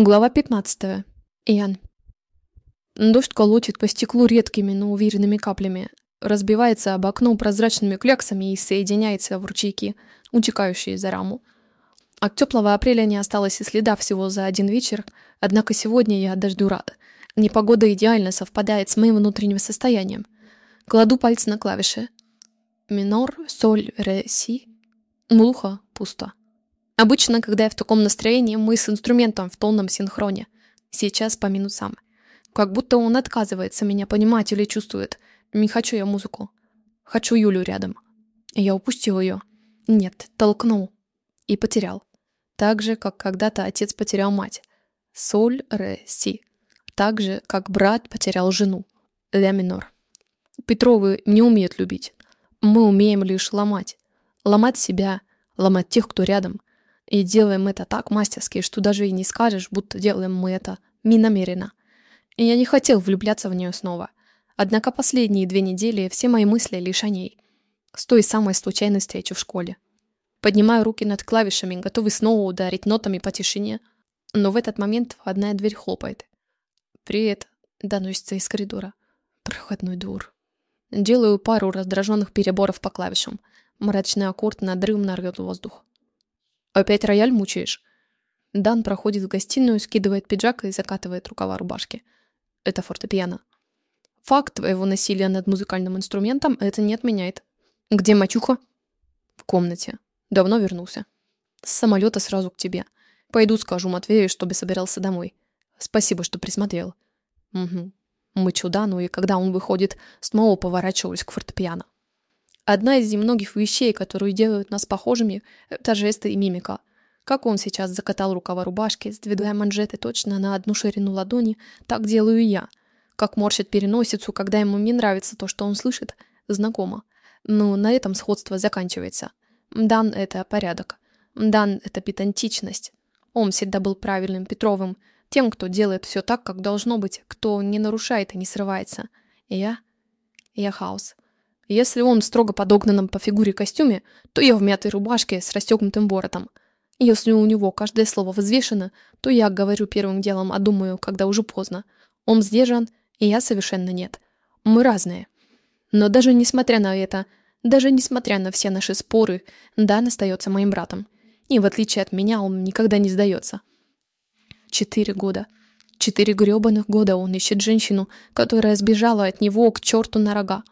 Глава 15. Иоанн. Дождь колотит по стеклу редкими, но уверенными каплями, разбивается об окно прозрачными кляксами и соединяется в ручейки, утекающие за раму. От теплого апреля не осталось и следа всего за один вечер, однако сегодня я дождю рада. Непогода идеально совпадает с моим внутренним состоянием. Кладу пальцы на клавиши. Минор, соль, ре, си. Глухо, пусто. Обычно, когда я в таком настроении, мы с инструментом в полном синхроне. Сейчас по минусам. Как будто он отказывается меня понимать или чувствует. Не хочу я музыку. Хочу Юлю рядом. Я упустил ее. Нет, толкнул. И потерял. Так же, как когда-то отец потерял мать. Соль, ре, си. Так же, как брат потерял жену. Ля минор. Петровы не умеют любить. Мы умеем лишь ломать. Ломать себя, ломать тех, кто рядом – и делаем это так мастерски, что даже и не скажешь, будто делаем мы это не намеренно. И я не хотел влюбляться в нее снова. Однако последние две недели все мои мысли лишь о ней. С той самой случайной встречи в школе. Поднимаю руки над клавишами, готовый снова ударить нотами по тишине. Но в этот момент входная дверь хлопает. «Привет», — доносится из коридора. Проходной двор. Делаю пару раздраженных переборов по клавишам. Мрачный аккорд надрывно рвет воздух. Опять рояль мучаешь? Дан проходит в гостиную, скидывает пиджак и закатывает рукава рубашки. Это фортепиано. Факт твоего насилия над музыкальным инструментом это не отменяет. Где мачуха? В комнате. Давно вернулся. С самолета сразу к тебе. Пойду скажу Матвею, чтобы собирался домой. Спасибо, что присмотрел. Угу. Мычу Дану, и когда он выходит, снова поворачиваюсь к фортепиано. Одна из немногих вещей, которые делают нас похожими, это жесты и мимика. Как он сейчас закатал рукава рубашки, сдвигая манжеты точно на одну ширину ладони, так делаю и я. Как морщит переносицу, когда ему не нравится то, что он слышит, знакомо. Но на этом сходство заканчивается. Дан — это порядок. Дан — это педантичность. Он всегда был правильным Петровым, тем, кто делает все так, как должно быть, кто не нарушает и не срывается. И я? Я хаос. Если он в строго подогнанном по фигуре костюме, то я в мятой рубашке с расстегнутым воротом. Если у него каждое слово взвешено, то я говорю первым делом, а думаю, когда уже поздно. Он сдержан, и я совершенно нет. Мы разные. Но даже несмотря на это, даже несмотря на все наши споры, Дан остается моим братом. И в отличие от меня, он никогда не сдается. Четыре года. Четыре гребаных года он ищет женщину, которая сбежала от него к черту на рога.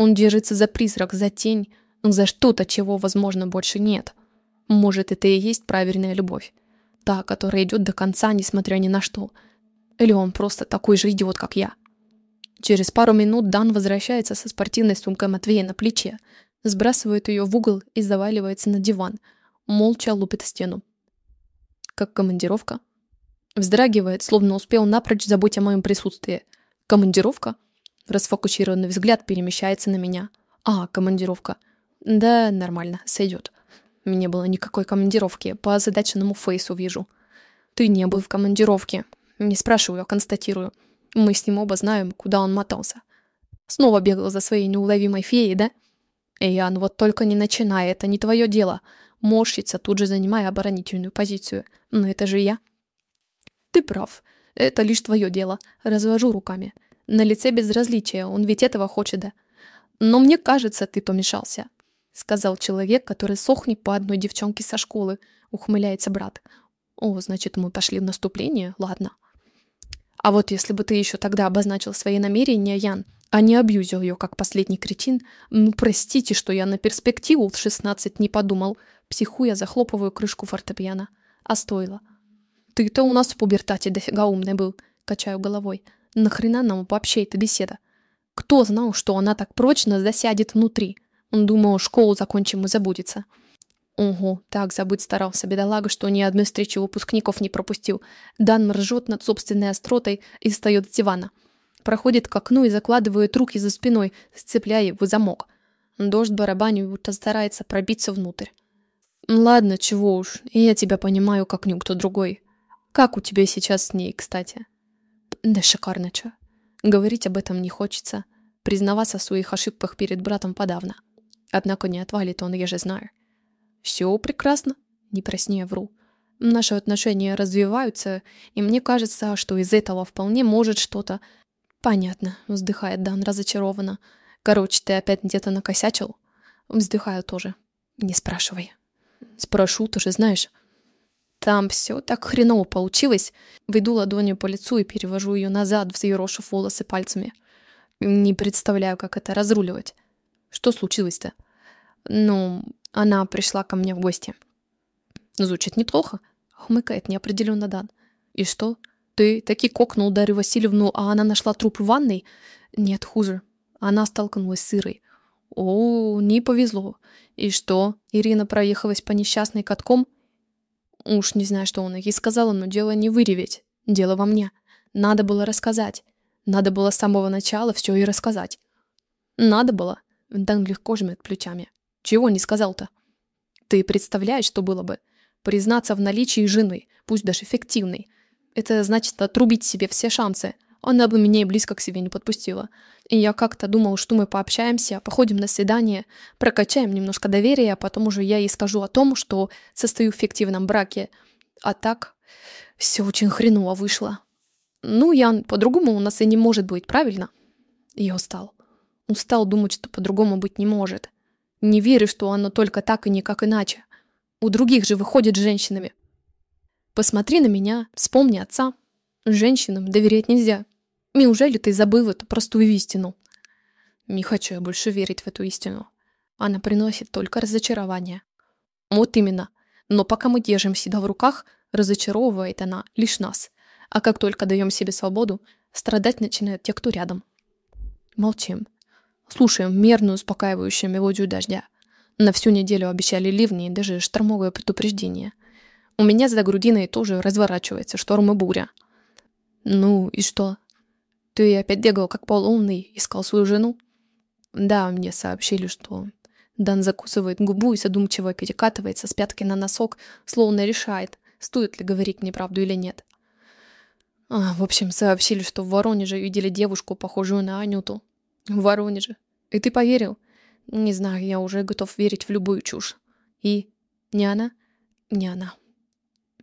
Он держится за призрак, за тень, за что-то, чего, возможно, больше нет. Может, это и есть правильная любовь. Та, которая идет до конца, несмотря ни на что. Или он просто такой же идиот, как я. Через пару минут Дан возвращается со спортивной сумкой Матвея на плече, сбрасывает ее в угол и заваливается на диван, молча лупит стену. Как командировка? Вздрагивает, словно успел напрочь забыть о моем присутствии. Командировка? Расфокусированный взгляд перемещается на меня. А, командировка. Да, нормально, сойдет. Не было никакой командировки, по озадаченному фейсу вижу. Ты не был в командировке. Не спрашиваю, а констатирую. Мы с ним оба знаем, куда он мотался. Снова бегал за своей неуловимой феей, да? Эйян, вот только не начинай, это не твое дело. Морщится, тут же занимая оборонительную позицию. Но это же я. Ты прав. Это лишь твое дело. Развожу руками. На лице безразличие, он ведь этого хочет, да. Но мне кажется, ты помешался, сказал человек, который сохнет по одной девчонке со школы, ухмыляется брат. О, значит, мы пошли в наступление? Ладно. А вот если бы ты еще тогда обозначил свои намерения, Ян, а не абьюзил ее, как последний кретин, ну, простите, что я на перспективу в 16 не подумал. Психуя, захлопываю крышку фортепиано. А стоило. Ты-то у нас в пубертате дофига умный был, качаю головой. Нахрена нам вообще эта беседа? Кто знал, что она так прочно засядет внутри? Он думал, школу закончим и забудется. Ого, так забыть старался бедолага, что ни одной встречи выпускников не пропустил. Дан ржет над собственной остротой и встает с дивана. Проходит к окну и закладывает руки за спиной, сцепляя его замок. Дождь барабанит, будто старается пробиться внутрь. Ладно, чего уж, я тебя понимаю, как никто другой. Как у тебя сейчас с ней, кстати? Да шикарно, чё. Говорить об этом не хочется. Признаваться в своих ошибках перед братом подавно. Однако не отвалит он, я же знаю. Все прекрасно. Не проснее вру. Наши отношения развиваются, и мне кажется, что из этого вполне может что-то... Понятно, вздыхает Дан разочарованно. Короче, ты опять где-то накосячил? Вздыхаю тоже. Не спрашивай. Спрошу, ты же знаешь. Там все так хреново получилось. Веду ладонью по лицу и перевожу ее назад, взъерошив волосы пальцами. Не представляю, как это разруливать. Что случилось-то? Ну, она пришла ко мне в гости. Звучит неплохо. Хмыкает неопределенно Дан. И что? Ты таки кокнул Дарью Васильевну, а она нашла труп в ванной? Нет, хуже. Она столкнулась с Ирой. О, не повезло. И что? Ирина проехалась по несчастной катком? Уж не знаю, что он ей сказала, но дело не выреветь. Дело во мне. Надо было рассказать. Надо было с самого начала все и рассказать. Надо было. Дан легко жмет плечами. Чего не сказал-то? Ты представляешь, что было бы? Признаться в наличии жены, пусть даже фиктивной. Это значит отрубить себе все шансы. Она бы меня и близко к себе не подпустила. И я как-то думал, что мы пообщаемся, походим на свидание, прокачаем немножко доверия, а потом уже я ей скажу о том, что состою в фиктивном браке. А так все очень хреново вышло. Ну, Ян, по-другому у нас и не может быть, правильно? Я устал. Устал думать, что по-другому быть не может. Не верю, что оно только так и никак иначе. У других же выходит с женщинами. Посмотри на меня, вспомни отца. Женщинам доверять нельзя. Неужели ты забыл эту простую истину? Не хочу я больше верить в эту истину. Она приносит только разочарование. Вот именно. Но пока мы держим себя в руках, разочаровывает она лишь нас. А как только даем себе свободу, страдать начинают те, кто рядом. Молчим. Слушаем мерную успокаивающую мелодию дождя. На всю неделю обещали ливни и даже штормовое предупреждение. У меня за грудиной тоже разворачивается шторм и буря. Ну и что? Ты опять бегал как полоумный, искал свою жену? Да, мне сообщили, что... Дан закусывает губу и задумчиво перекатывается с пятки на носок, словно решает, стоит ли говорить мне правду или нет. А, в общем, сообщили, что в Воронеже видели девушку, похожую на Анюту. В Воронеже. И ты поверил? Не знаю, я уже готов верить в любую чушь. И? Не она? Не она.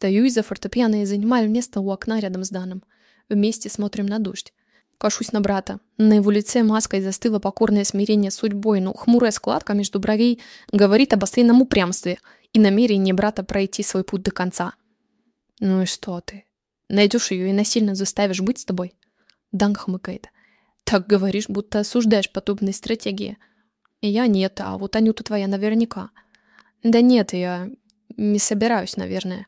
Даю из-за фортепиано и занимаю место у окна рядом с Даном. Вместе смотрим на дождь. Кашусь на брата. На его лице маской застыло покорное смирение судьбой, но хмурая складка между бровей говорит об ослином упрямстве и намерении брата пройти свой путь до конца. «Ну и что ты? Найдешь ее и насильно заставишь быть с тобой?» Дан хмыкает. «Так говоришь, будто осуждаешь подобные стратегии. Я нет, а вот Анюта твоя наверняка. Да нет, я не собираюсь, наверное.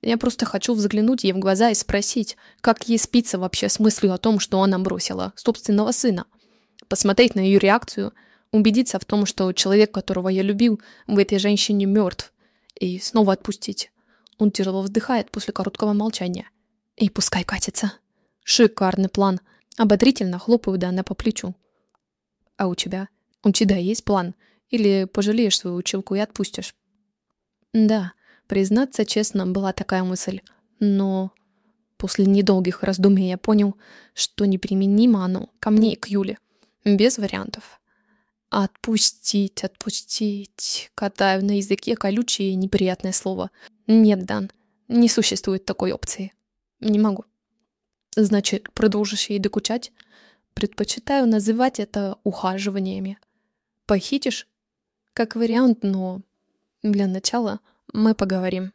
Я просто хочу взглянуть ей в глаза и спросить, как ей спится вообще с мыслью о том, что она бросила собственного сына. Посмотреть на ее реакцию, убедиться в том, что человек, которого я любил, в этой женщине мертв, и снова отпустить. Он тяжело вздыхает после короткого молчания. И пускай катится. Шикарный план. Ободрительно хлопаю Дана по плечу. А у тебя? У тебя есть план? Или пожалеешь свою училку и отпустишь? Да, признаться честно, была такая мысль. Но после недолгих раздумий я понял, что неприменимо оно ко мне и к Юле. Без вариантов. Отпустить, отпустить. Катаю на языке колючее и неприятное слово. Нет, Дан, не существует такой опции. Не могу. Значит, продолжишь ей докучать? Предпочитаю называть это ухаживаниями. Похитишь? Как вариант, но для начала мы поговорим.